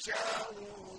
يَشَاءُونَ